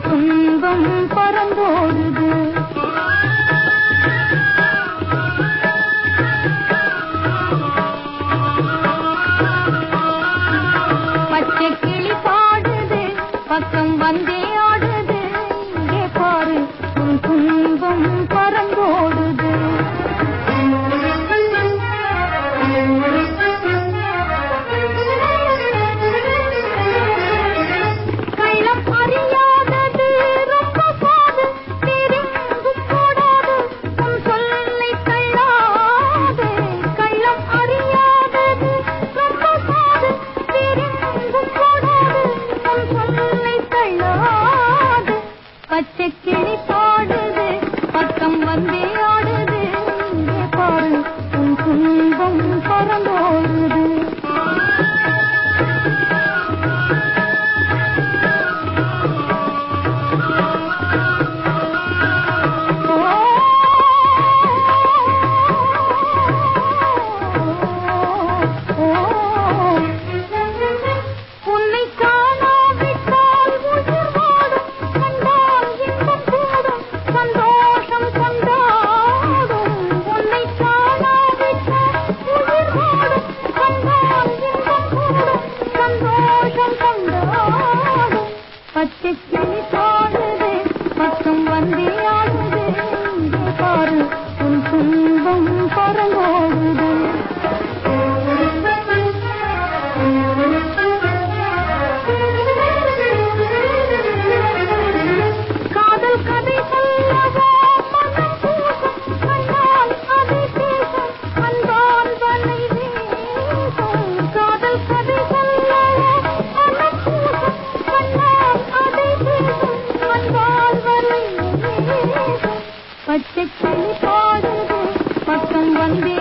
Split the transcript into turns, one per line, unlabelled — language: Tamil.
துன்பம் பறந்தோடுது பச்சை கிளி பாடுது. பக்கம் வந்தே पच्चीस चालीस பச்சை பள்ளி பாடுது பக்கம் வந்தே